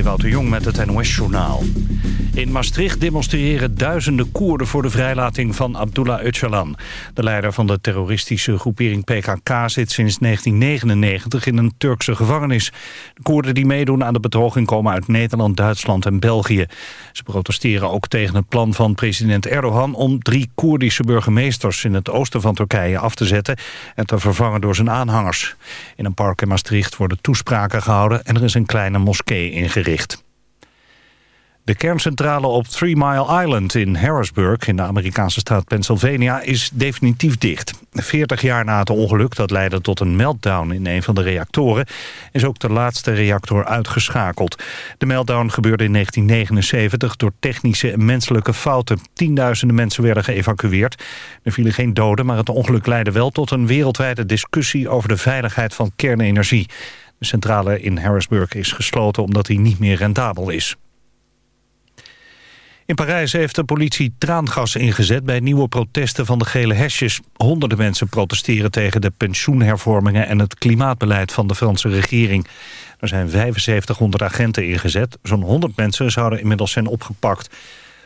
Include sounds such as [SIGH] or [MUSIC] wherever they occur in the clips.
Ewout Jong met het NOS-journaal. In Maastricht demonstreren duizenden Koerden voor de vrijlating van Abdullah Öcalan. De leider van de terroristische groepering PKK zit sinds 1999 in een Turkse gevangenis. De Koerden die meedoen aan de betoging komen uit Nederland, Duitsland en België. Ze protesteren ook tegen het plan van president Erdogan om drie Koerdische burgemeesters in het oosten van Turkije af te zetten en te vervangen door zijn aanhangers. In een park in Maastricht worden toespraken gehouden en er is een kleine moskee ingericht. De kerncentrale op Three Mile Island in Harrisburg in de Amerikaanse staat Pennsylvania is definitief dicht. 40 jaar na het ongeluk dat leidde tot een meltdown in een van de reactoren is ook de laatste reactor uitgeschakeld. De meltdown gebeurde in 1979 door technische en menselijke fouten. Tienduizenden mensen werden geëvacueerd. Er vielen geen doden, maar het ongeluk leidde wel tot een wereldwijde discussie over de veiligheid van kernenergie. De centrale in Harrisburg is gesloten omdat hij niet meer rendabel is. In Parijs heeft de politie traangas ingezet bij nieuwe protesten van de gele hesjes. Honderden mensen protesteren tegen de pensioenhervormingen en het klimaatbeleid van de Franse regering. Er zijn 7500 agenten ingezet. Zo'n 100 mensen zouden inmiddels zijn opgepakt.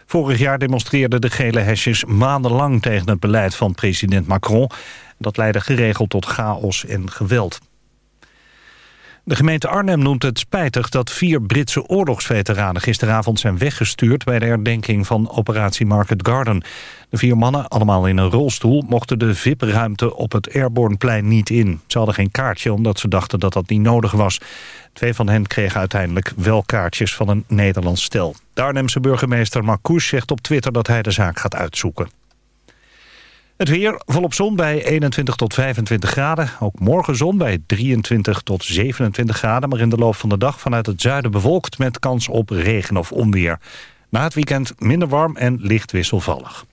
Vorig jaar demonstreerden de gele hesjes maandenlang tegen het beleid van president Macron. Dat leidde geregeld tot chaos en geweld. De gemeente Arnhem noemt het spijtig dat vier Britse oorlogsveteranen gisteravond zijn weggestuurd bij de herdenking van operatie Market Garden. De vier mannen, allemaal in een rolstoel, mochten de VIP-ruimte op het Airborneplein niet in. Ze hadden geen kaartje omdat ze dachten dat dat niet nodig was. Twee van hen kregen uiteindelijk wel kaartjes van een Nederlands stel. De Arnhemse burgemeester Marcouch zegt op Twitter dat hij de zaak gaat uitzoeken. Het weer volop zon bij 21 tot 25 graden. Ook morgen zon bij 23 tot 27 graden. Maar in de loop van de dag vanuit het zuiden bewolkt... met kans op regen of onweer. Na het weekend minder warm en licht wisselvallig.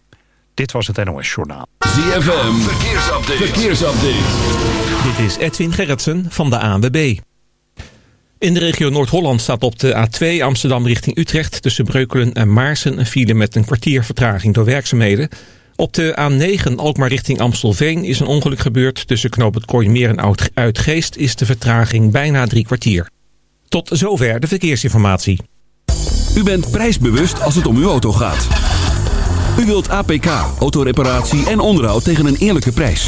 Dit was het NOS Journaal. ZFM, verkeersupdate. verkeersupdate. Dit is Edwin Gerritsen van de ANWB. In de regio Noord-Holland staat op de A2 Amsterdam richting Utrecht... tussen Breukelen en Maarsen een file met een kwartier vertraging door werkzaamheden... Op de A9 Alkmaar richting Amstelveen is een ongeluk gebeurd. Tussen knoop het Kooimeer en Uitgeest is de vertraging bijna drie kwartier. Tot zover de verkeersinformatie. U bent prijsbewust als het om uw auto gaat. U wilt APK, autoreparatie en onderhoud tegen een eerlijke prijs.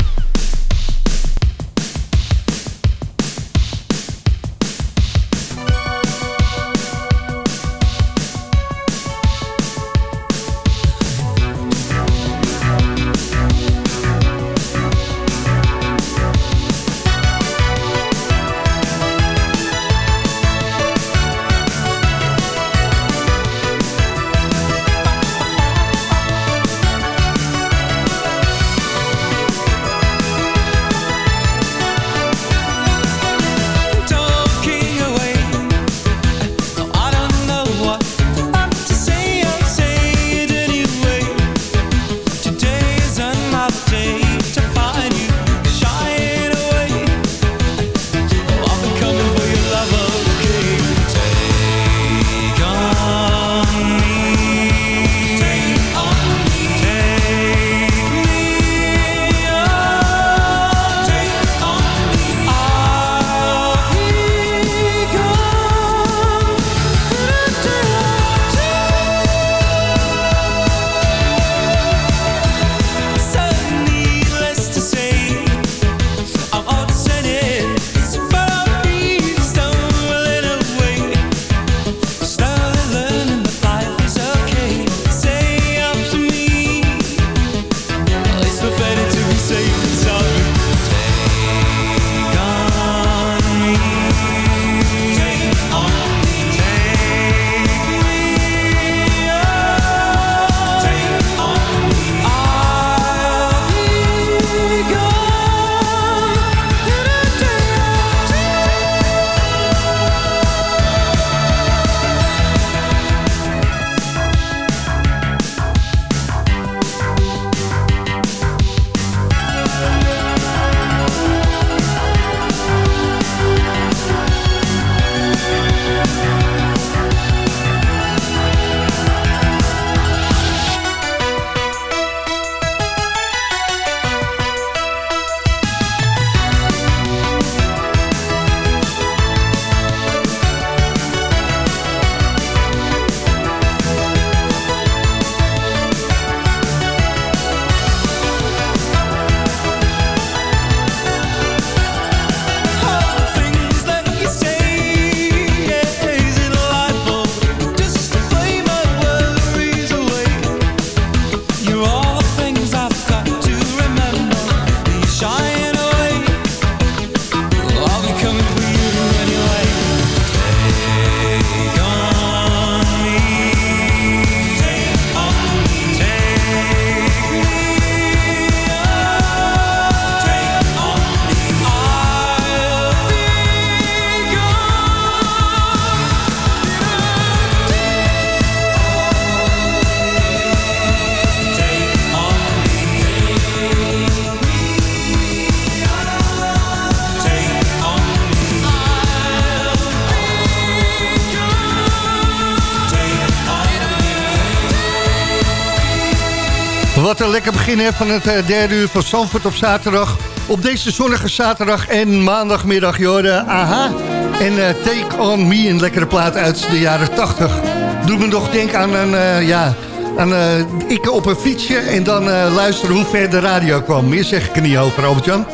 Wat een lekker begin hè, van het eh, derde uur van Zandvoort op zaterdag. Op deze zonnige zaterdag en maandagmiddag, joh, aha. En eh, Take On Me, een lekkere plaat uit de jaren 80. Doet me nog denken aan een, eh, ja, aan eh, ik op een fietsje en dan eh, luisteren hoe ver de radio kwam. Meer zeg ik er niet over, Albert-Jan.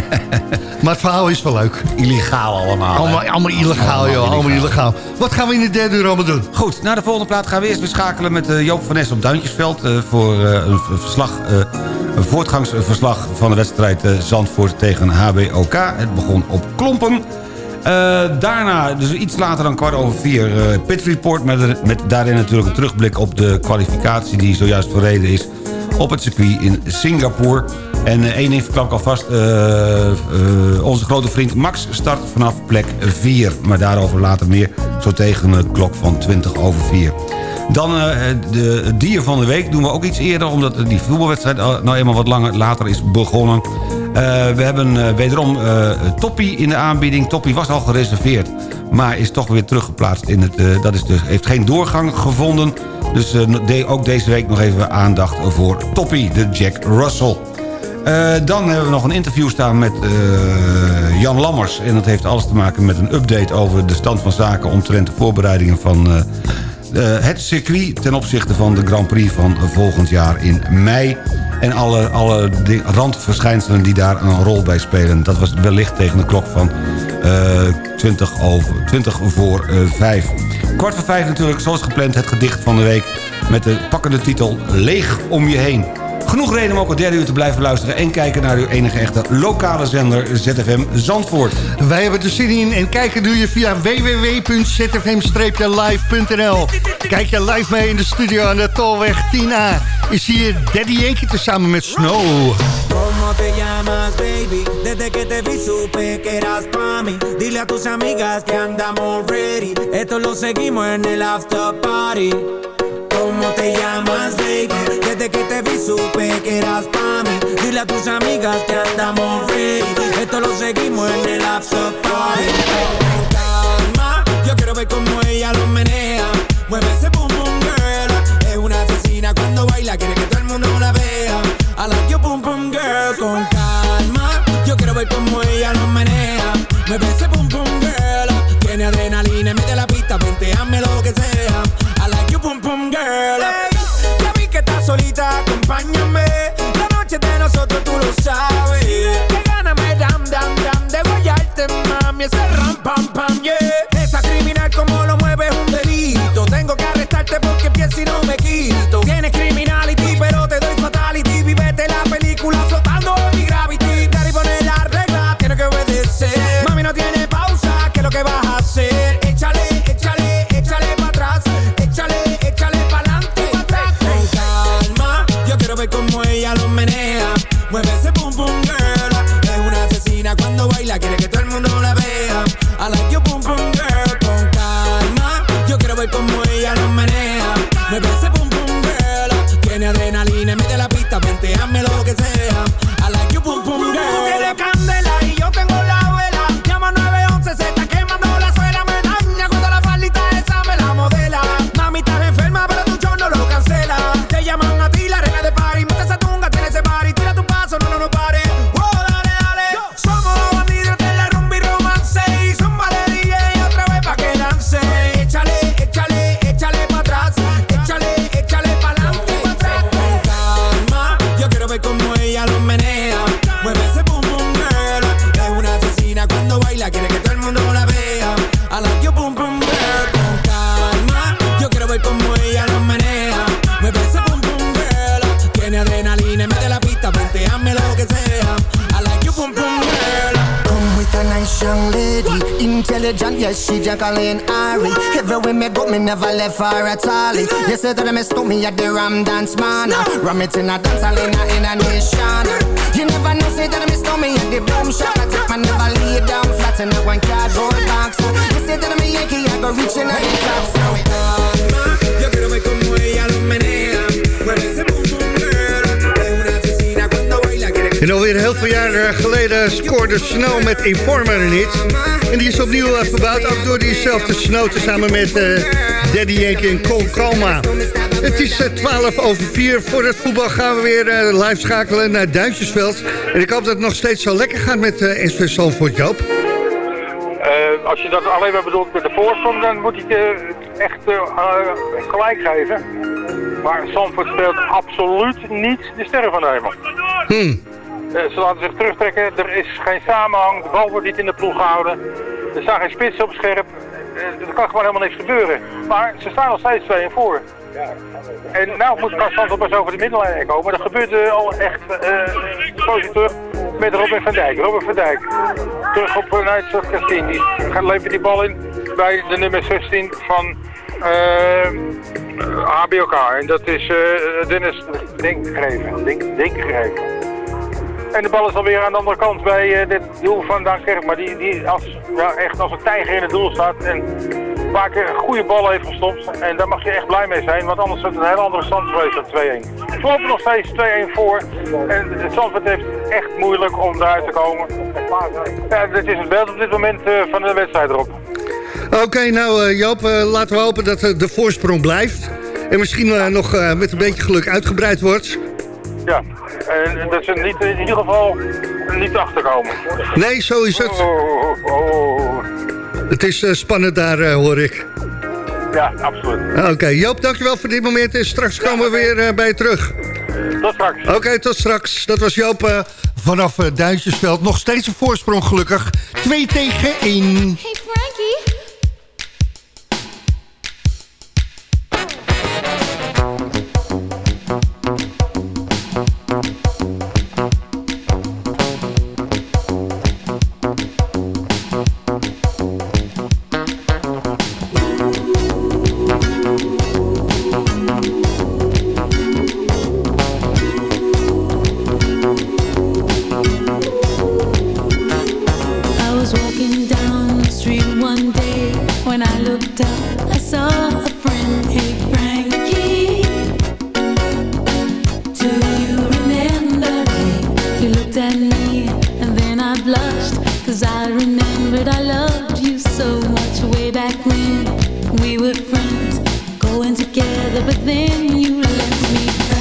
[LAUGHS] maar het verhaal is wel leuk. Illegaal allemaal. Allemaal, allemaal illegaal, joh. Allemaal illegaal. Wat gaan we in de derde uur allemaal doen? Goed, naar de volgende plaat gaan we eerst weer schakelen met eh, Joop van Nes op Duintjesveld... voor een verslag, een voortgangsverslag van de wedstrijd Zandvoort tegen HBOK. Het begon op Klompen. Eh, daarna, dus iets later dan kwart over vier, eh Pit Report... Met, met daarin natuurlijk een terugblik op de kwalificatie... die zojuist verreden is op het circuit in Singapore. En eh, één ding verklap ik alvast. onze grote vriend Max start vanaf plek 4. Maar daarover later meer. Zo tegen de klok van 20 over 4. Dan de dier van de week doen we ook iets eerder... omdat die voetbalwedstrijd al- nou eenmaal wat langer later is begonnen. Eh, we hebben eh, wederom eh, Toppie in de aanbieding. Toppie was al gereserveerd, maar is toch weer teruggeplaatst. In het, dat is dus, heeft geen doorgang gevonden. Dus ook deze week nog even aandacht voor Toppie, de Jack Russell. Dan hebben we nog een interview staan met Jan Lammers. En dat heeft alles te maken met een update over de stand van zaken... omtrent de voorbereidingen van eh, het circuit... ten opzichte van de Grand Prix van volgend jaar in mei. En alle, alle randverschijnselen die daar een rol bij spelen. Dat was wellicht tegen de klok van eh 20, over, 20 voor eh 5. Kwart voor vijf natuurlijk, zoals gepland, het gedicht van de week... met de pakkende titel Leeg om je heen. Genoeg reden om ook het derde uur te blijven luisteren... en kijken naar uw enige echte lokale zender ZFM Zandvoort. Wij hebben er zin in en kijken doe je via www.zfm-live.nl. Kijk je live mee in de studio aan de Tolweg 10A. Is hier Daddy Yankee tezamen met Snow. ¿Cómo te llamas, baby? Desde que te vi supe que eras pa' mí. Dile a tus amigas que andamos ready. Esto lo seguimos en el after party. ¿Cómo te llamas, baby? Desde que te vi supe que eras pa' mí. Dile a tus amigas que andamos ready. Esto lo seguimos en el after party. Calma, yo quiero ver cómo ella lo menea. Mueve ese boom boom girl. Es una asesina cuando baila, quiere que todo el mundo la vea. I like your boom boom girl. Con calma, yo quiero ver cómo ella lo menea. Mueve ese boom boom girl. Tiene adrenalina de la pista, venteame lo que sea. Acompáñame. Left her at all. You say that me stop me at the Ram Dance Man. Ram it in a dance hall in a, in a nation. You never know, say that me stop me at the boom shop. I take my never lay down flat in a one cardboard box. You say that me Yankee, I go reaching out the top. So it calma, yo quiero ver cómo ella lo menea. Mueve ese boom boom girl. Es una asesina cuando baila, quiere que En alweer heel veel jaren geleden scoorde Snow met Informer een hit. En die is opnieuw eh, verbouwd, ook door diezelfde Snow... samen met eh, Daddy Yankee en Cole Kalma. Het is eh, 12 over 4. Voor het voetbal gaan we weer eh, live schakelen naar Duintjesveld. En ik hoop dat het nog steeds zo lekker gaat met eh SV Zandvoort, Joop. Eh, als je dat alleen maar bedoelt met de voorsprong, dan moet ik je echt eh, eh, gelijk geven. Maar Zandvoort speelt absoluut niet de sterren van de hemel. Hmm. Eh, ze laten zich terugtrekken, er is geen samenhang, de bal wordt niet in de ploeg gehouden. Er staan geen spitsen op scherp, Eh, er kan gewoon helemaal niks gebeuren. Maar ze staan nog steeds 2 en voor. En nou moet Zandvoort pas over de middenlijn komen. Dat gebeurt eh, al echt uh, positief terug met Robin van Dijk. Robin van Dijk terug op uh, Nijtstad Kastien. Die gaat levert die bal in bij de nummer 16 van eh HBOK. En dat is eh, Dennis Denkgegeven. Denk. En de bal is alweer aan de andere kant bij eh, dit doel van Daan Kerk. Maar die, die als, ja, echt als een tijger in het doel staat. En paar keer een goede bal heeft gestopt. En daar mag je echt blij mee zijn. Want anders is het een hele andere stand geweest dan 2-1. We lopen nog steeds 2-1 voor. En het Zandvoort heeft echt moeilijk om eruit te komen. Ja, dit is het beeld op dit moment eh, van de wedstrijd erop. Oké, nou eh, Joop, eh, laten we hopen dat de voorsprong blijft. En misschien nog met een beetje geluk uitgebreid wordt. Ja, en dat ze niet, in ieder geval niet achterkomen. Nee, zo is het. Oh, oh, oh. Het is eh, spannend daar, eh, hoor ik. Ja, absoluut. Oké, Joop, dankjewel voor dit moment. En straks komen we weer eh, bij je terug. Tot straks. Oké, tot straks. Dat was Joop eh, vanaf uh, Duintjesveld. Nog steeds een voorsprong, gelukkig. 2 tegen 1. Looked at me and then I blushed, cause I remembered I loved you so much way back when. We were friends, going together, but then you left me,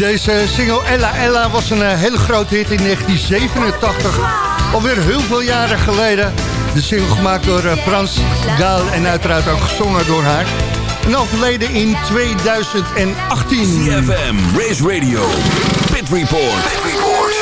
Deze single Ella Ella was een eh, heel grote hit in 1987. Alweer heel veel jaren geleden. De single gemaakt door eh, Frans Gaal en uiteraard ook gezongen door haar. En overleden in 2018. CFM, Race Radio, Pit Report. Pit Report.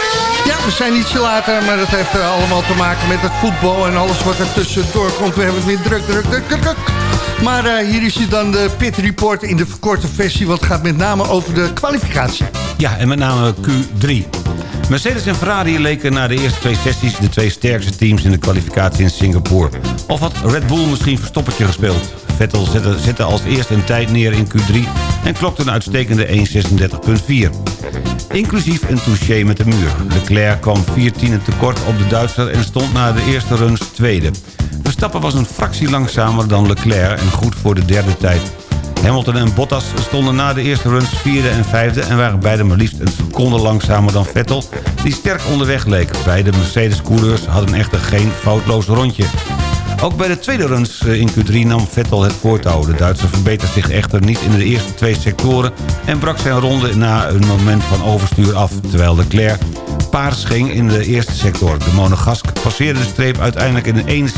Ja, we zijn ietsje later, eh, maar dat heeft allemaal te maken met het voetbal... en alles wat er tussendoor komt. We hebben het weer druk, druk, druk, druk. druk. Maar eh, hier is je dan de pit report in de verkorte versie... want het gaat met name over de kwalificatie. Ja, en met name Q3. Mercedes en Ferrari leken na de eerste twee sessies... de twee sterkste teams in de kwalificatie in Singapore. Of had Red Bull misschien verstoppertje gespeeld? Vettel zette, zette als eerste een tijd neer in Q3... en klokte een uitstekende 1.36.4. Inclusief een touché met de muur. Leclerc kwam 14 tekort op de Duitser... en stond na de eerste runs tweede. Verstappen was een fractie langzamer dan Leclerc... en goed voor de derde tijd. Hamilton en Bottas stonden na de eerste runs vierde en vijfde... en waren beide maar liefst een seconde langzamer dan Vettel... die sterk onderweg leek. Beide Mercedes-coureurs hadden echter geen foutloos rondje. Ook bij de tweede runs eh, in Q3 nam Vettel het voortouw. De Duitser verbeterde zich echter niet in de eerste twee sectoren... en brak zijn ronde na een moment van overstuur af... terwijl Leclerc ging in de eerste sector. De Monegask passeerde de streep uiteindelijk in een 1.36.437...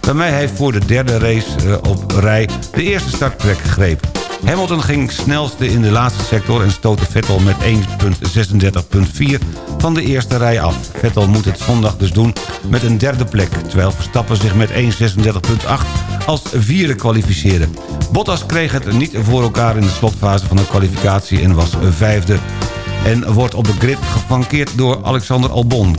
waarmee hij voor de derde race eh, op rij de eerste startplek greep. Hamilton ging snelste in de laatste sector en stootte Vettel met 1.36.4 van de eerste rij af. Vettel moet het zondag dus doen met een derde plek... terwijl Verstappen zich met 1.36.8 als vierde kwalificeerde. Bottas kreeg het niet voor elkaar in de slotfase van de kwalificatie en was vijfde. En wordt op de grid geflankeerd door Alexander Albon.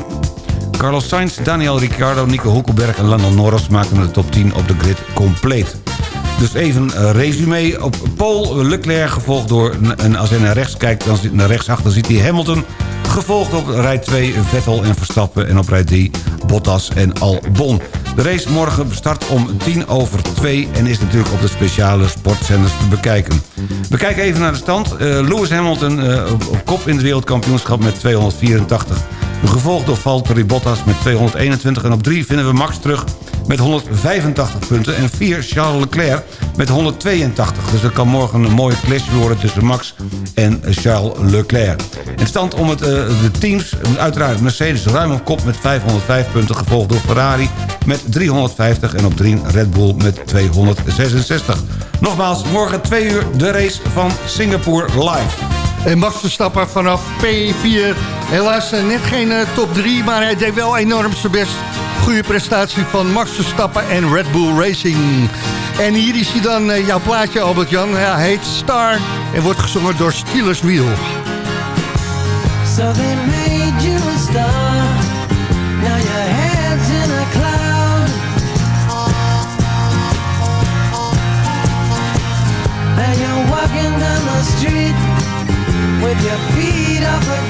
Carlos Sainz, Daniel Ricciardo, Nico Hulkenberg en Lando Norris maakten de top 10 op de grid compleet. Dus even een resume. Op Paul Leclerc gevolgd door... En als hij naar rechts kijkt, dan zit naar rechtsachter ziet hij Hamilton. Gevolgd op rij 2 Vettel en Verstappen. En op rij 3 Bottas en Albon. De race morgen start om 10 over 2 en is natuurlijk op de speciale sportzenders te bekijken. We kijken even naar de stand. Uh, Lewis Hamilton op, op kop in het wereldkampioenschap met 284. Gevolgd door Valtteri Bottas met 221. En op 3 vinden we Max terug met 185 punten. En 4 Charles Leclerc met 182. Dus dat kan morgen een mooie clash worden tussen Max en Charles Leclerc. In stand om het, uh, de teams, uiteraard Mercedes ruim op kop met 505 punten... gevolgd door Ferrari met 350 en op 3 Red Bull met 266. Nogmaals, morgen 2 uur de race van Singapore live. En Max Verstappen vanaf P4. Helaas eh, net geen uh, top 3, maar hij deed wel enorm zijn best. Goede prestatie van Max Verstappen en Red Bull Racing. En hier is hij dan, uh, jouw plaatje Albert-Jan. Ja, heet Star en wordt gezongen door Steelers Wheel. So they made you a star. Now your head's in a cloud. Now you're walking down the street with your feet off the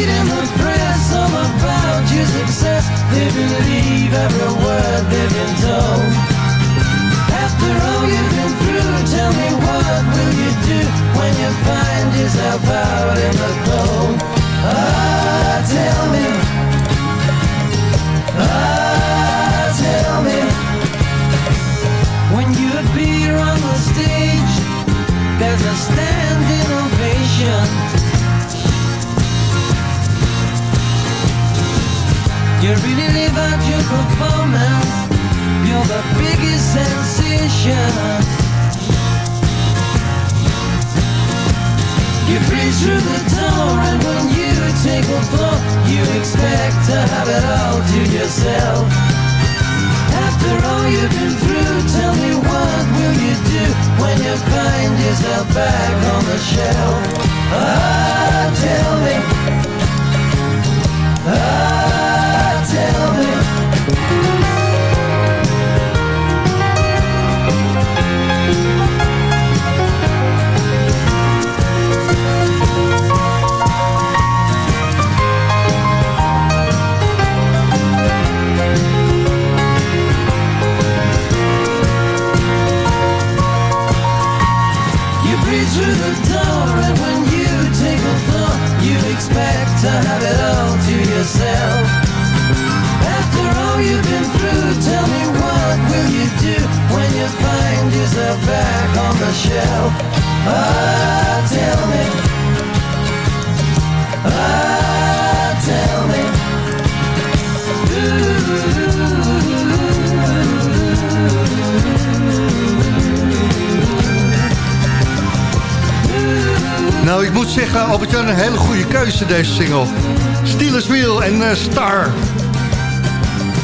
In the press all about your success. They believe every word they've been told. After all you've been through, tell me what will you do when you find yourself out in the cold? Ah, You really live out your performance. You're the biggest sensation. You breeze through the door, and when you take a floor, you expect to have it all to yourself. After all you've been through, tell me what will you do when you find yourself back on the shelf? Ah, tell me. Ah, me. Tell me what will you do when you find yourself back on the shelf? Ah, tell me. Ah, tell me. Nou, ik moet zeggen, Albert-Jan, een hele goede keuze deze single. Steelers Wheel en eh, Star.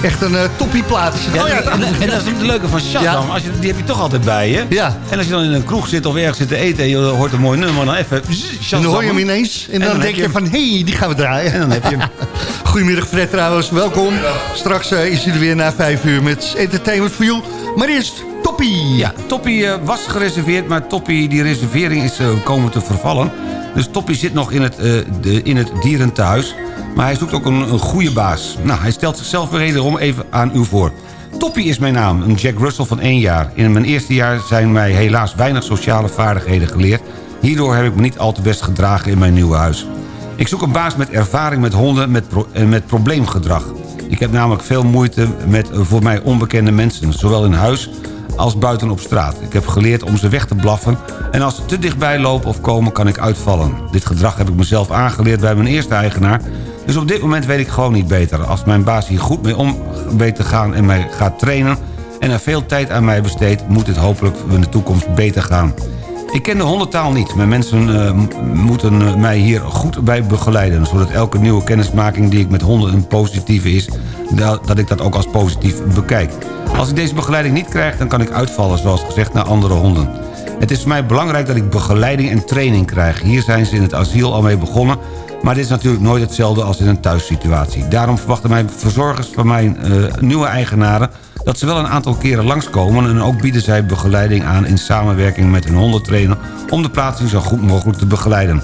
Echt een uh, toppieplaat. Ja, oh, ja. en, en dat is het leuke van Shazam. Ja. Als je, die heb je toch altijd bij je. Ja. En als je dan in een kroeg zit of ergens zit te eten... en je hoort een mooi nummer, dan even... En dan hoor je hem ineens. En, dan, dan denk je van, hé, hey, die gaan we draaien. En dan heb je hem. [LAUGHS] Goedemiddag Fred trouwens, welkom. Straks eh, is hij er weer na vijf uur met Entertainment for You. Maar eerst Toppie. Ja, Toppie eh, was gereserveerd, maar Toppie, die reservering is eh, komen te vervallen. Dus Toppie zit nog in het, eh, de, in het dierentehuis. Maar hij zoekt ook een, een goede baas. Nou, hij stelt zichzelf wederom even aan u voor. Toppie is mijn naam, een Jack Russell van één jaar. In mijn eerste jaar zijn mij helaas weinig sociale vaardigheden geleerd. Hierdoor heb ik me niet al te best gedragen in mijn nieuwe huis. Ik zoek een baas met ervaring met honden met en met probleemgedrag. Ik heb namelijk veel moeite met eh, voor mij onbekende mensen... zowel in huis als buiten op straat. Ik heb geleerd om ze weg te blaffen... en als ze te dichtbij lopen of komen, kan ik uitvallen. Dit gedrag heb ik mezelf aangeleerd bij mijn eerste eigenaar... dus op dit moment weet ik gewoon niet beter. Als mijn baas hier goed mee om weet te gaan en mij gaat trainen... en er veel tijd aan mij besteedt... moet dit hopelijk in de toekomst beter gaan. Ik ken de hondentaal niet. Mijn mensen eh, moeten eh, mij hier goed bij begeleiden... zodat elke nieuwe kennismaking die ik met honden een positieve is... dat ik dat ook als positief bekijk. Als ik deze begeleiding niet krijg, dan kan ik uitvallen... zoals gezegd naar andere honden. Het is voor mij belangrijk dat ik begeleiding en training krijg. Hier zijn ze in het asiel al mee begonnen... maar dit is natuurlijk nooit hetzelfde als in een thuissituatie. Daarom verwachten mijn verzorgers van mijn eh, nieuwe eigenaren dat ze wel een aantal keren langskomen... en ook bieden zij begeleiding aan in samenwerking met een hondentrainer... om de plaatsing zo goed mogelijk te begeleiden.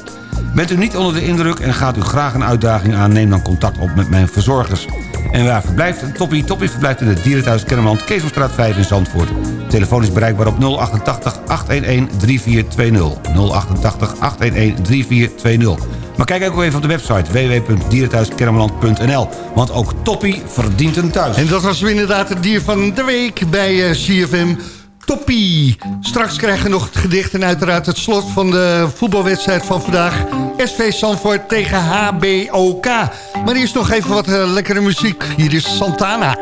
Bent u niet onder de indruk en gaat u graag een uitdaging aan... neem dan contact op met mijn verzorgers. En waar verblijft Toppie? Toppie verblijft in het dierenthuis Kennemerland... Keesomstraat 5 in Zandvoort. Telefoon is bereikbaar op 088 811 3420. 088 811 3420. Maar kijk ook even op de website www.dierenthuiskennemerland.nl. Want ook Toppie verdient een thuis. En dat was inderdaad het dier van de week bij eh, CFM. Toppie. Straks krijgen we nog het gedicht en uiteraard het slot van de voetbalwedstrijd van vandaag. SV Sanford tegen HBOK. Maar eerst nog even wat eh, lekkere muziek. Hier is Santana.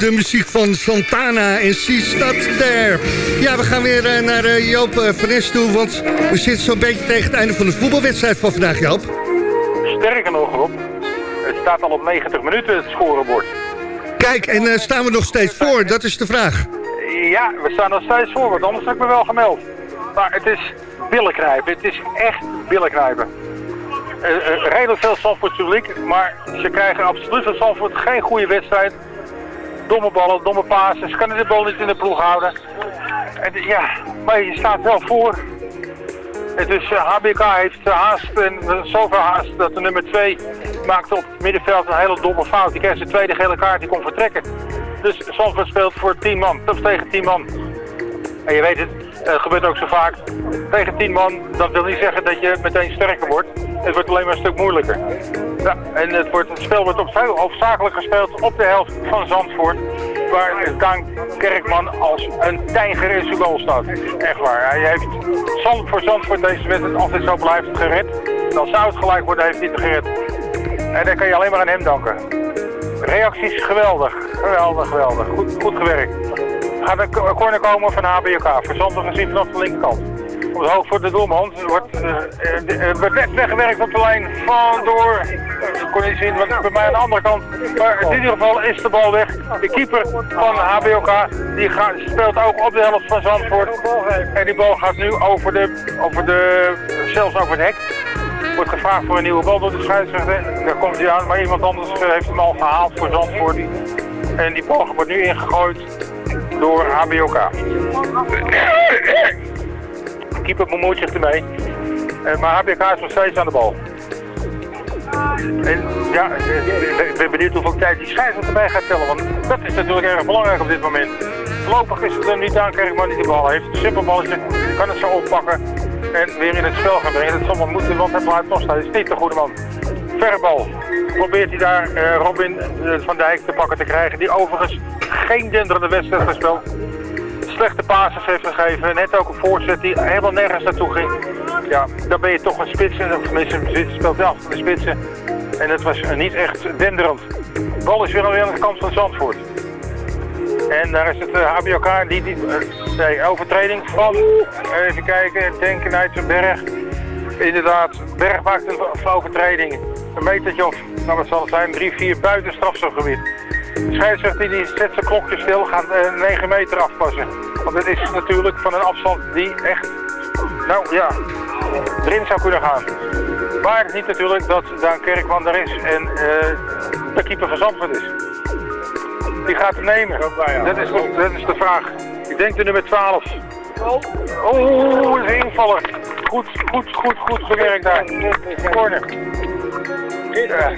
De muziek van Santana en She Stood There. Ja, we gaan weer eh, naar eh, Joop uh, van toe, want we zitten zo'n beetje tegen het einde van de voetbalwedstrijd van vandaag, Joop. Sterker nog, Rob. Het staat al op 90 minuten, het scorebord. Kijk, en eh, staan we nog steeds voor? Dat is de vraag. Ja, we staan nog steeds voor, want anders heb ik me wel gemeld. Maar het is billenknijpen. Het is echt billenknijpen. Eh, eh, redelijk veel Zandvoort publiek, maar ze krijgen absoluut van Zandvoort geen goede wedstrijd. Domme ballen, domme. Ze kunnen de bal niet in de ploeg houden. En, ja, maar je staat wel voor. Het is, eh, HBK heeft eh, haast en uh, zoveel haast dat de nummer 2 maakt op het middenveld een hele domme fout. Die krijgt zijn tweede gele kaart, die kon vertrekken. Dus Zandvoort speelt voor 10 man, of tegen 10 man. En je weet het, het gebeurt ook zo vaak. Tegen 10 man, dat wil niet zeggen dat je meteen sterker wordt. Het wordt alleen maar een stuk moeilijker. Ja, en het, wordt, het spel wordt op, hoofdzakelijk gespeeld op de helft van Zandvoort. Waar Daan Kerkman als een tijger in zijn goal staat. Echt waar. Hij heeft Zand voor Zandvoort deze wedstrijd altijd zo blijft gered. En als zou het gelijk worden, heeft hij het gered. En dan kan je alleen maar aan hem danken. Reacties geweldig. Geweldig, geweldig. Goed, goed gewerkt. Gaat een corner komen van HBK. Verzandig gezien vanaf de linkerkant. Op de hoog voor de doelman. Wordt, uh, uh, wordt net weggewerkt op de lijn van door. Ik kon niet zien, want bij mij aan de andere kant. Maar in ieder geval is de bal weg. De keeper van HBOK die gaat, speelt ook op de helft van Zandvoort. En die bal gaat nu over de, over de zelfs over het hek. Wordt gevraagd voor een nieuwe bal door de scheidsrechter. Daar komt hij aan, maar iemand anders heeft hem al gehaald voor Zandvoort. En die bal wordt nu ingegooid door HBOK. Keeper bemoeit zich ermee. Uh, maar HBK is nog steeds aan de bal. En ja, ik ben benieuwd hoeveel tijd die scheidsrechter erbij gaat tellen. Want dat is natuurlijk erg belangrijk op dit moment. Voorlopig is het er niet aan Kerkman die de bal heeft. Een simpel balletje, kan het zo oppakken en weer in het spel gaan brengen. Dat zal moeten, want hij blijft nog steeds niet de goede man. Verrebal. Probeert hij daar uh, Robin uh, van Dijk te pakken te krijgen. Die overigens geen denderende wedstrijd gespeeld. Slechte passes heeft gegeven. Net ook een voorzet die helemaal nergens naartoe ging. Ja, dan ben je toch een spits. Of tenminste, speelt hij af de spitsen. En het was niet echt denderend. De bal is weer alweer aan de kant van Zandvoort. En daar is het uh, HBOK, die, die uh, nee, overtreding van, even kijken, denken uit de berg. Inderdaad, Berg maakt een overtreding. Een metertje of, nou wat zal het zijn, 3, 4 buiten strafstofgebied. De scheidsrechter die zet zijn klokje stil, gaat uh, 9 meter afpassen. Want het is natuurlijk van een afstand die echt, nou ja, erin zou kunnen gaan. Maar niet natuurlijk dat Daan Kerkman er is en de keeper van is. Die gaat hem nemen. Dat is, dat is de vraag. Ik denk de nummer 12. Oh, een invaller. Goed, goed, goed, goed gewerkt daar. Corner. Ja,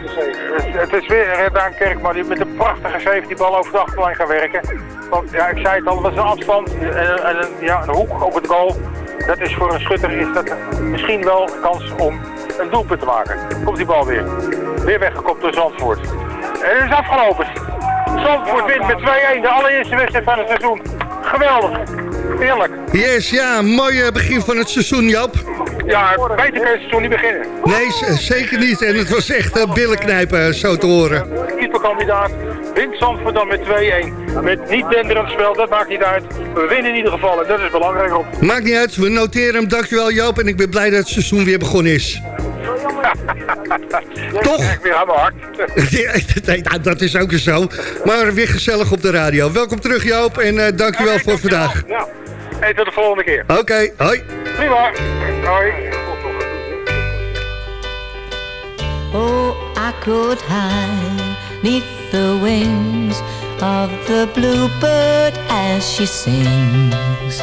het is weer Daan Kerkman die met een prachtige safety bal over de achterlijn gaat werken. Want ja, ik zei het al, dat is een afstand en, en een, ja, een hoek op het goal. Dat is voor een schutter is dat misschien wel een kans om een doelpunt te maken. Komt die bal weer. Weer weggekopt door Zandvoort. En het is afgelopen. Zandvoort wint met 2-1 de allereerste wedstrijd van het seizoen. Geweldig. Heerlijk. Yes, ja, mooi begin van het seizoen, Jap. Ja, beter kan het seizoen niet beginnen. Nee, zeker niet. En het was echt uh, billenknijpen, zo te horen. Keeperkandidaat wint Zandvoort dan met 2-1. Met niet denderend spel, dat maakt niet uit. We winnen in ieder geval en dat is belangrijk op. Maakt niet uit, we noteren hem. Dankjewel Joop en ik ben blij dat het seizoen weer begonnen is. [LAUGHS] Toch? weer aan mijn hart. [LAUGHS] ja, dat is ook zo. Maar weer gezellig op de radio. Welkom terug Joop en uh, dankjewel voor vandaag. Ja. En tot de volgende keer. Oké, okay, hoi. Prima. Hoi. Oh, I could hide neath the wings of the bluebird as she sings.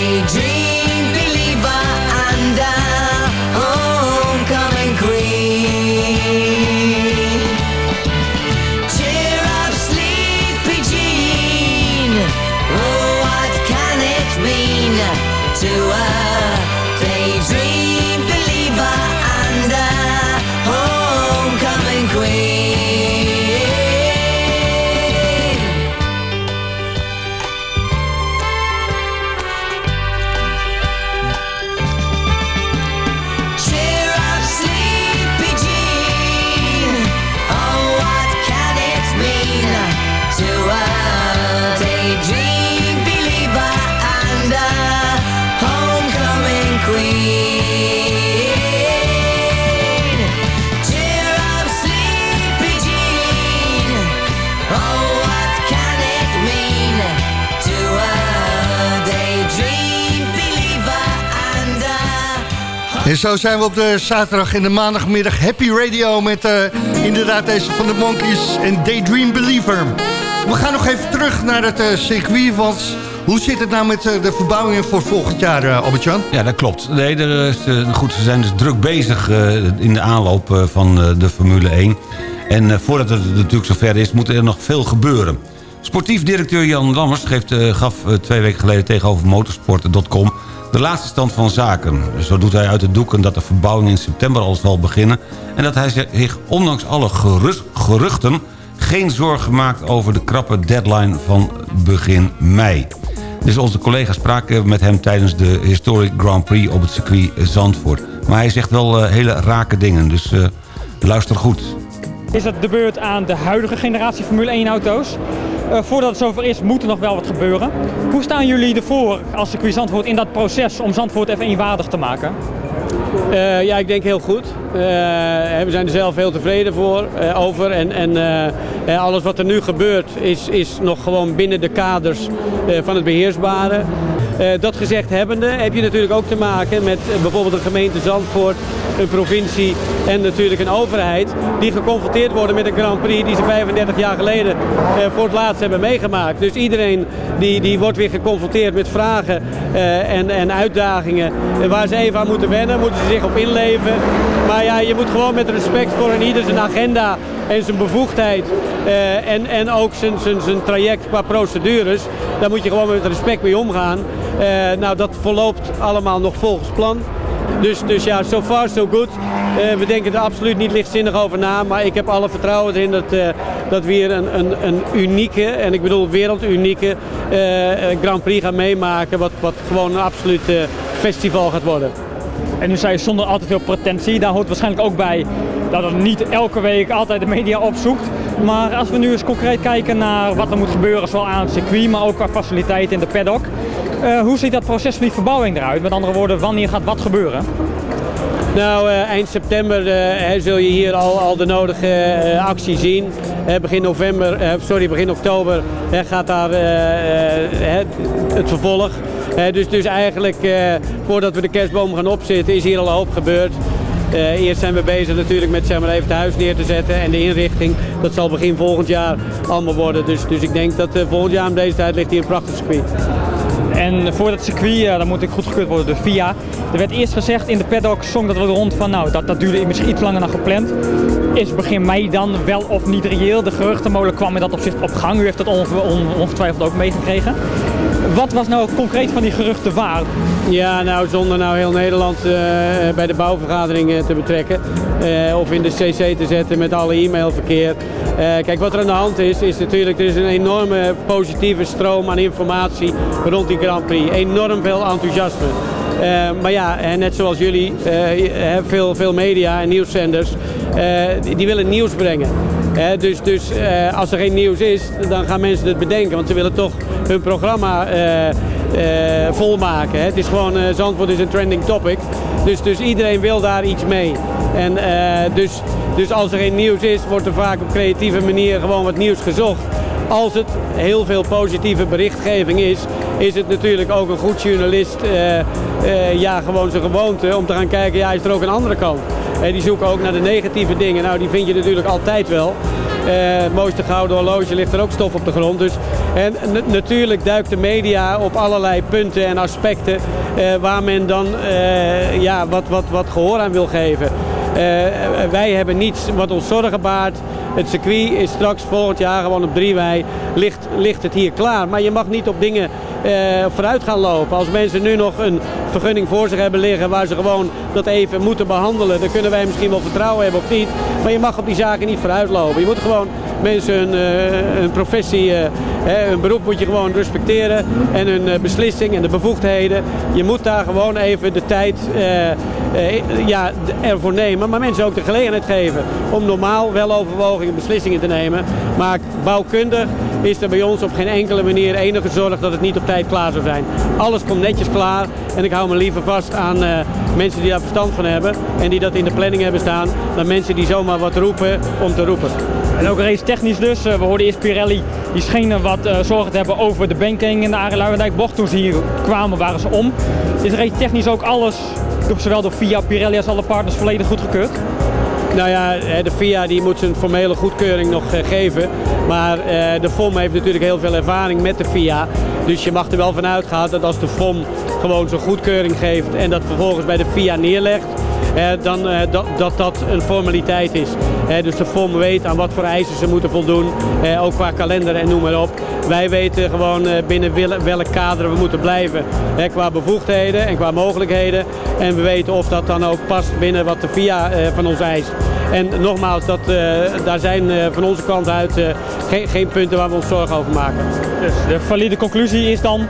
daydream zo zijn we op de zaterdag en de maandagmiddag Happy Radio met eh, inderdaad deze van de Monkeys en Daydream Believer. We gaan nog even terug naar het eh, circuit, want hoe zit het nou met eh, de verbouwingen voor volgend jaar, Albert-Jan? Ja, dat klopt. Nee, er is, goed, ze zijn dus druk bezig in de aanloop van de Formule 1. En voordat het natuurlijk zover is, moet er nog veel gebeuren. Sportief directeur Jan Lammers geeft, gaf twee weken geleden tegenover motorsport.com de laatste stand van zaken. Zo doet hij uit de doeken dat de verbouwing in september al zal beginnen... en dat hij zich ondanks alle geruchten geen zorgen maakt over de krappe deadline van begin mei. Dus onze collega's spraken met hem tijdens de Historic Grand Prix op het circuit Zandvoort. Maar hij zegt wel eh, hele rake dingen, dus eh, luister goed. Is het de beurt aan de huidige generatie Formule 1 auto's? Eh, voordat het zover is, moet er nog wel wat gebeuren. Hoe staan jullie ervoor als circuit Zandvoort in dat proces om Zandvoort F1 waardig te maken? Eh, ja, ik denk heel goed. Eh, we zijn er zelf heel tevreden voor, over. En, en alles wat er nu gebeurt is, is nog gewoon binnen de kaders van het beheersbare. Eh, dat gezegd hebbende heb je natuurlijk ook te maken met bijvoorbeeld een gemeente Zandvoort, een provincie en natuurlijk een overheid die geconfronteerd worden met een Grand Prix die ze 35 jaar geleden eh, voor het laatst hebben meegemaakt. Dus iedereen die, die wordt weer geconfronteerd met vragen eh, en, en uitdagingen eh, waar ze even aan moeten wennen, moeten ze zich op inleven. Maar ja, je moet gewoon met respect voor een ieder zijn agenda en zijn bevoegdheid en, en ook zijn, zijn, zijn traject qua procedures, daar moet je gewoon met respect mee omgaan. Nou, dat verloopt allemaal nog volgens plan. Dus, dus ja, so far so good. Eh, we denken er absoluut niet lichtzinnig over na, maar ik heb alle vertrouwen erin dat, eh, dat we hier een, een, een unieke, en ik bedoel wereldunieke, eh, Grand Prix gaan meemaken, wat, wat gewoon een absoluut festival gaat worden. En nu zei zonder al te veel pretentie, daar hoort waarschijnlijk ook bij dat het niet elke week altijd de media opzoekt. Maar als we nu eens concreet kijken naar wat er moet gebeuren, zowel aan circuit, maar ook qua faciliteiten in de paddock. Eh, hoe ziet dat proces van die verbouwing eruit? Met andere woorden, wanneer gaat wat gebeuren? Nou, eh, eind september eh, zul je hier al, al de nodige actie zien. Begin november, sorry, begin oktober gaat daar het, het vervolg. Dus, dus eigenlijk voordat we de kerstboom gaan opzetten is hier al een hoop gebeurd. Eh, eerst zijn we bezig natuurlijk met zeg maar, even het huis neer te zetten en de inrichting. Dat zal begin volgend jaar allemaal worden. Dus, dus ik denk dat eh, volgend jaar om deze tijd ligt hier een prachtig circuit. En voor dat circuit, dan moet ik goedgekeurd worden door FIA. Er werd eerst gezegd in de paddock song dat we rond van, nou dat, dat duurde misschien iets langer dan gepland. Is begin mei dan wel of niet reëel? De geruchtenmolen kwam in dat opzicht op gang. U heeft dat onge- on- ongetwijfeld ook meegekregen. Wat was nou concreet van die geruchten waar? Ja, nou zonder nou heel Nederland eh, bij de bouwvergadering eh, te betrekken. eh, of in de CC te zetten met alle e-mailverkeer. Kijk, wat er aan de hand is, is natuurlijk er is een enorme positieve stroom aan informatie rond die Grand Prix. Enorm veel enthousiasme. Maar ja, net zoals jullie, veel, veel media en nieuwszenders, die, die willen nieuws brengen. Dus dus als er geen nieuws is, dan gaan mensen het bedenken. Want ze willen toch hun programma eh, eh, volmaken. Hè. Het is gewoon, eh, Zandvoort is een trending topic. Dus, dus iedereen wil daar iets mee. En dus, dus als er geen nieuws is, wordt er vaak op creatieve manier gewoon wat nieuws gezocht. Als het heel veel positieve berichtgeving is, is het natuurlijk ook een goed journalist ja, gewoon zijn gewoonte om te gaan kijken, ja, is er ook een andere kant. En die zoeken ook naar de negatieve dingen. Nou, die vind je natuurlijk altijd wel. Eh, het mooiste gouden horloge ligt er ook stof op de grond. Dus, en natuurlijk duikt de media op allerlei punten en aspecten eh, waar men dan eh, ja, wat, wat, wat gehoor aan wil geven. Eh, wij hebben niets wat ons zorgen baart. Het circuit is straks volgend jaar gewoon op 3 mei ligt, ligt het hier klaar. Maar je mag niet op dingen eh, vooruit gaan lopen. Als mensen nu nog een vergunning voor zich hebben liggen waar ze gewoon dat even moeten behandelen, dan kunnen wij misschien wel vertrouwen hebben of niet. Maar je mag op die zaken niet vooruit lopen. Je moet gewoon mensen hun, eh, hun professie, eh, hè, hun beroep moet je gewoon respecteren en hun eh, beslissing en de bevoegdheden. Je moet daar gewoon even de tijd eh, eh, ja, d- ervoor nemen, maar mensen ook de gelegenheid geven om normaal weloverwogen beslissingen te nemen. Maar bouwkundig is er bij ons op geen enkele manier enige zorg dat het niet op tijd klaar zou zijn. Alles komt netjes klaar en ik hou me liever vast aan eh, mensen die daar verstand van hebben en die dat in de planning hebben staan, dan mensen die zomaar wat roepen om te roepen. En ook race technisch dus. Eh, We hoorden eerst Pirelli, die schenen wat eh, zorgen te hebben over de banking in de Arie Luijendijk bocht. Toen ze hier kwamen waren ze om. Is race technisch ook alles, door- zowel door FIA, Pirelli als alle partners, volledig goedgekeurd? Nou ja, eh, de FIA die moet zijn formele goedkeuring nog eh, geven. Maar eh, de FOM heeft natuurlijk heel veel ervaring met de FIA. Dus je mag er wel van uitgaan dat als de FOM gewoon zijn goedkeuring geeft en dat vervolgens bij de FIA neerlegt, dan eh, dat, dat dat een formaliteit is. Eh, dus de FOM weet aan wat voor eisen ze moeten voldoen, eh, ook qua kalender en noem maar op. Wij weten gewoon eh, binnen wel- welk kader we moeten blijven qua bevoegdheden en qua mogelijkheden. En we weten of dat dan ook past binnen wat de eh, van ons eist. En nogmaals, dat, eh, daar zijn eh, van onze kant uit eh, geen, geen punten waar we ons zorgen over maken. Dus de valide conclusie is dan,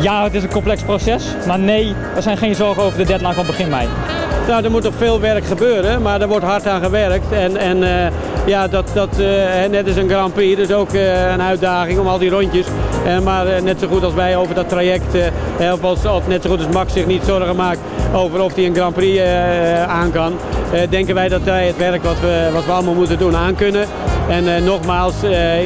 ja het is een complex proces, maar nee, er zijn geen zorgen over de deadline van begin mei. Nou, er moet nog veel werk gebeuren, maar er wordt hard aan gewerkt. En, en eh, ja, dat, dat eh, net als een Grand Prix, dus ook eh, een uitdaging om al die rondjes. Maar net zo goed als wij over dat traject, of, of net zo goed als Max zich niet zorgen maakt over of hij een Grand Prix aan kan, denken wij dat wij het werk wat we, allemaal moeten doen aan kunnen. En nogmaals,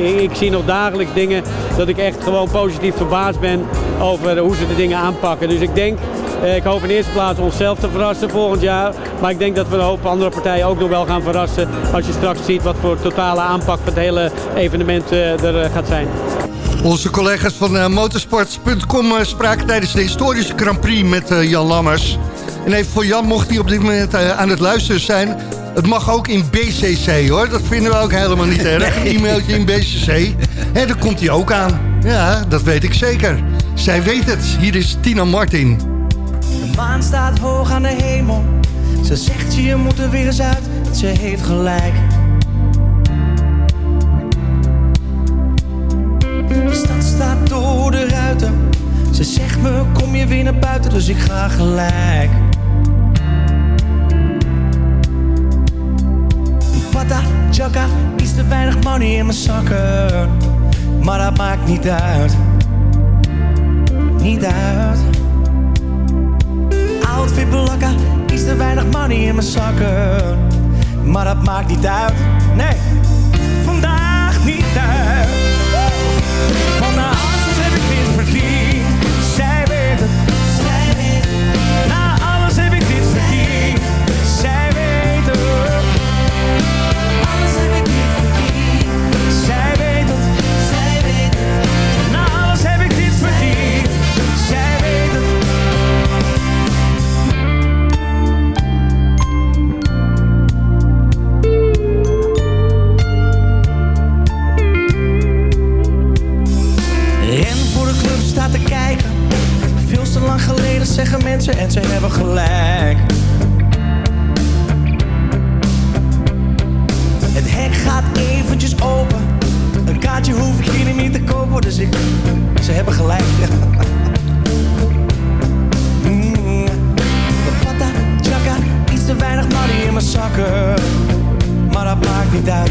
ik, ik zie nog dagelijks dingen dat ik echt gewoon positief verbaasd ben over hoe ze de dingen aanpakken. Dus ik denk Ik hoop in eerste plaats onszelf te verrassen volgend jaar. Maar ik denk dat we een hoop andere partijen ook nog wel gaan verrassen. Als je straks ziet wat voor totale aanpak van het hele evenement eh, er eh, gaat zijn. Onze collega's van eh, motorsports.com eh, spraken tijdens de historische Grand Prix met eh, Jan Lammers. En even voor Jan, mocht hij op dit moment eh, aan het luisteren zijn... het mag ook in BCC hoor, dat vinden we ook helemaal niet erg. Een e-mailtje in BCC, en daar komt hij ook aan. Ja, dat weet ik zeker. Zij weet het, hier is Tina Martin. De maan staat hoog aan de hemel. Ze zegt je moet er weer eens uit, ze heeft gelijk. De stad staat door de ruiten. Ze zegt me kom je weer naar buiten, dus ik ga gelijk. Pata, chaka, iets te weinig money in mijn zakken. Maar dat maakt niet uit. Niet uit. Outfit belakka, iets te weinig money in mijn zakken. Maar dat maakt niet uit. Nee, vandaag niet uit. Zeggen mensen en ze hebben gelijk. Het hek gaat eventjes open. Een kaartje hoef ik hier niet te kopen, dus ik... Ze hebben gelijk. [LAUGHS] Mm. Chaka, iets te weinig money in mijn zakken. Maar dat maakt niet uit.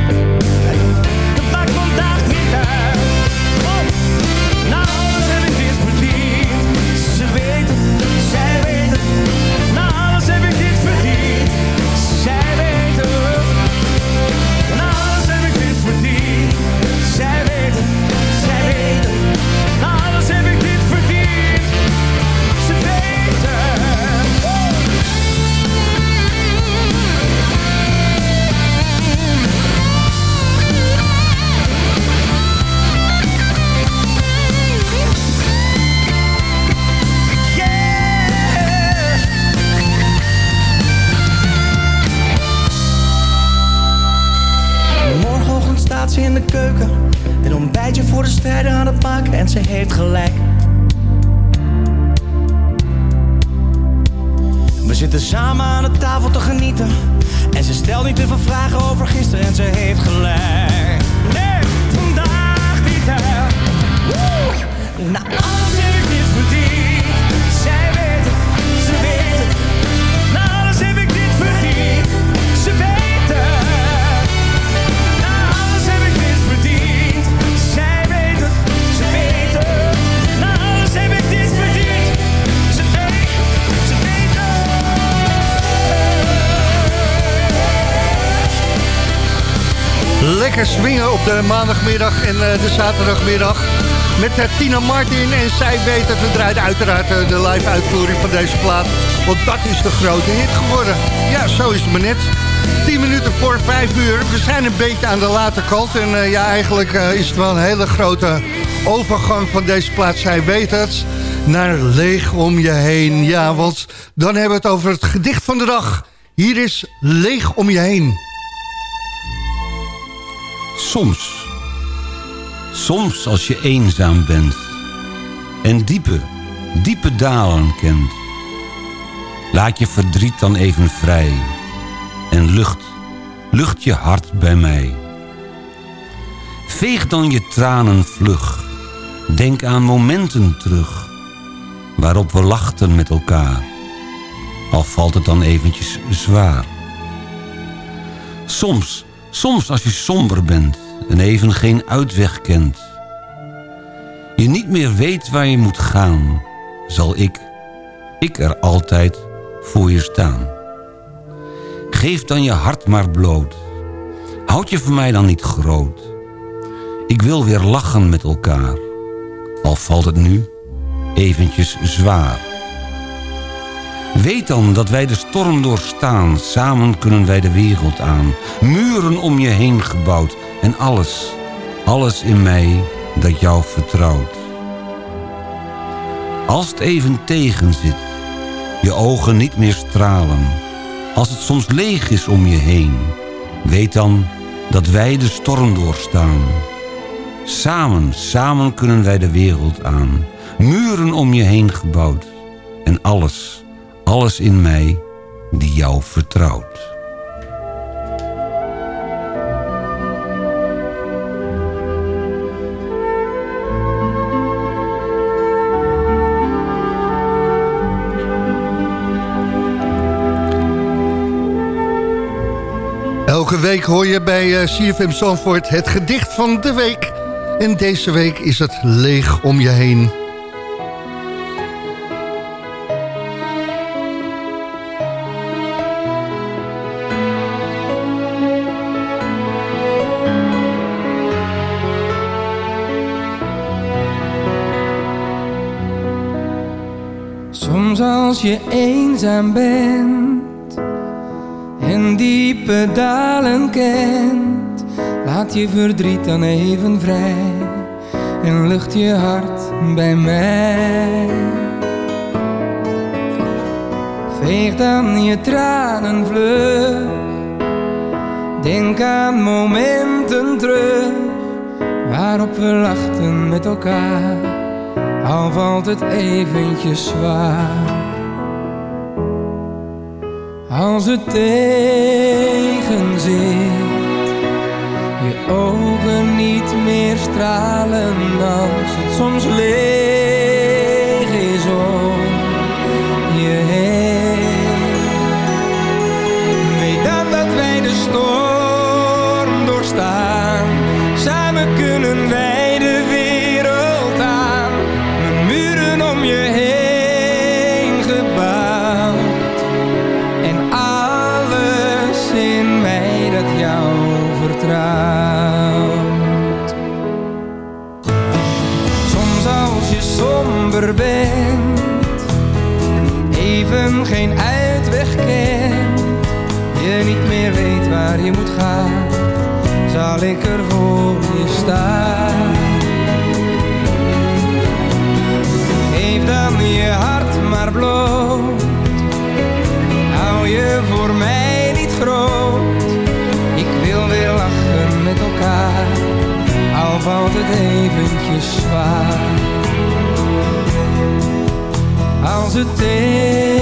En eh, de zaterdagmiddag. Met eh, Tina Martin en zij weet het. We uiteraard eh, de live uitvoering van deze plaat. Want dat is de grote hit geworden. Ja, zo is het maar net. 10 minuten voor 5 uur. We zijn een beetje aan de late kant. En ja, eigenlijk is het wel een hele grote overgang van deze plaat. Zij weet het. Naar leeg om je heen. Ja, want dan hebben we het over het gedicht van de dag. Hier is leeg om je heen. Soms. Soms als je eenzaam bent. En diepe, diepe dalen kent. Laat je verdriet dan even vrij. En lucht, lucht je hart bij mij. Veeg dan je tranen vlug. Denk aan momenten terug. Waarop we lachten met elkaar. Al valt het dan eventjes zwaar. Soms, soms als je somber bent en even geen uitweg kent. Je niet meer weet waar je moet gaan, zal ik, ik er altijd voor je staan. Geef dan je hart maar bloot. Houd je voor mij dan niet groot. Ik wil weer lachen met elkaar. Al valt het nu eventjes zwaar. Weet dan dat wij de storm doorstaan. Samen kunnen wij de wereld aan. Muren om je heen gebouwd. En alles, alles in mij dat jou vertrouwt. Als het even tegen zit. Je ogen niet meer stralen. Als het soms leeg is om je heen. Weet dan dat wij de storm doorstaan. Samen, samen kunnen wij de wereld aan. Muren om je heen gebouwd. En alles, alles in mij die jou vertrouwt. Elke week hoor je bij eh, CFM Zandvoort het gedicht van de week. En deze week is het leeg om je heen. Soms als je eenzaam bent diepe dalen kent, laat je verdriet dan even vrij en lucht je hart bij mij. Veeg dan je tranen vlug, denk aan momenten terug waarop we lachten met elkaar al valt het eventjes zwaar. Als het tegen zit, je ogen niet meer stralen als het soms leeg is om je heen. Weet dan dat wij de storm doorstaan, samen kunnen wij bent, even geen uitweg kent. Je niet meer weet waar je moet gaan, zal ik er voor je staan. Geef dan je hart maar bloot. Hou je voor mij niet groot. Ik wil weer lachen met elkaar. dan valt het eventjes zwaar. Als het tegenzit,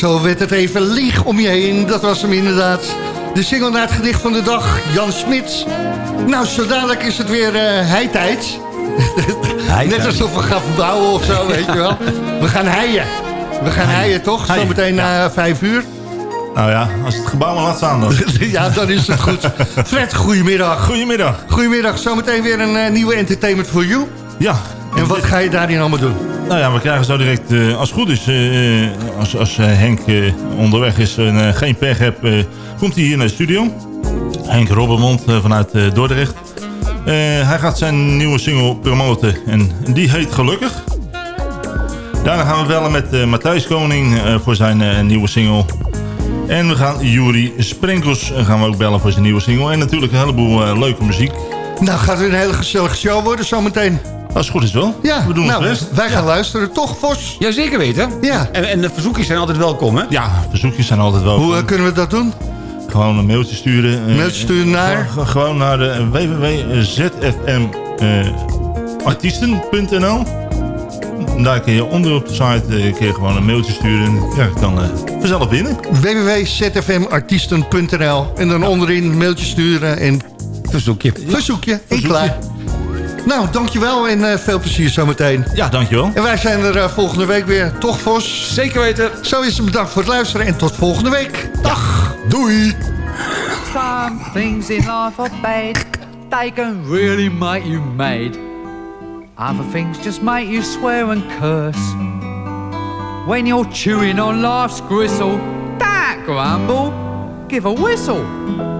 zo werd het even lieg om je heen. Dat was hem inderdaad. De single naar het gedicht van de dag, Jan Smits. Nou, zo dadelijk is het weer eh heitijd. [LAUGHS] Net alsof we gaan verbouwen of zo, weet je wel. We gaan heien. We gaan heien, toch? Zometeen na vijf uur. Nou ja, als het gebouw maar laat staan dan. ja, dan is het goed. Fred, goedemiddag. Goedemiddag. Goedemiddag. Zometeen weer een eh, nieuwe Entertainment for You. Ja. En wat ga je daarin allemaal doen? Nou ja, we krijgen zo direct, eh, als het goed is, eh, als, als eh, Henk eh, onderweg is en eh, geen pech hebt, eh, komt hij hier naar de studio. Henk Robbermond eh, vanuit eh, Dordrecht. Eh, hij gaat zijn nieuwe single promoten en die heet Gelukkig. Daarna gaan we bellen met eh, Matthijs Koning eh, voor zijn eh, nieuwe single. En we gaan Juri Sprenkels eh, gaan we ook bellen voor zijn nieuwe single. En natuurlijk een heleboel eh, leuke muziek. Nou, gaat het een hele gezellige show worden zometeen. Als het goed is wel. Ja, we doen nou, ons best. wij gaan luisteren, toch Vos? Ja, zeker weten. Ja. En, en de verzoekjes zijn altijd welkom, hè? Ja, verzoekjes zijn altijd welkom. Hoe eh, kunnen we dat doen? Gewoon een mailtje sturen. eh, Mailtje sturen naar? Gewoon, naar de www.zfmartiesten.nl Daar kun je onder op de site eh, kun je gewoon een mailtje sturen. En dan krijg ik dan eh, vanzelf binnen. www.zfmartiesten.nl En dan onderin een mailtje sturen en... Verzoekje. Verzoekje, en klaar. Nou, dankjewel en eh, veel plezier zometeen. Ja, dankjewel. En wij zijn er eh, volgende week weer. Toch, Vos? Zeker weten. Zo is het bedankt voor het luisteren en tot volgende week. Dag. Doei. Some things in life are bad. They can really make you mad. Other things just make you swear and curse. When you're chewing on life's gristle, don't grumble, give a whistle.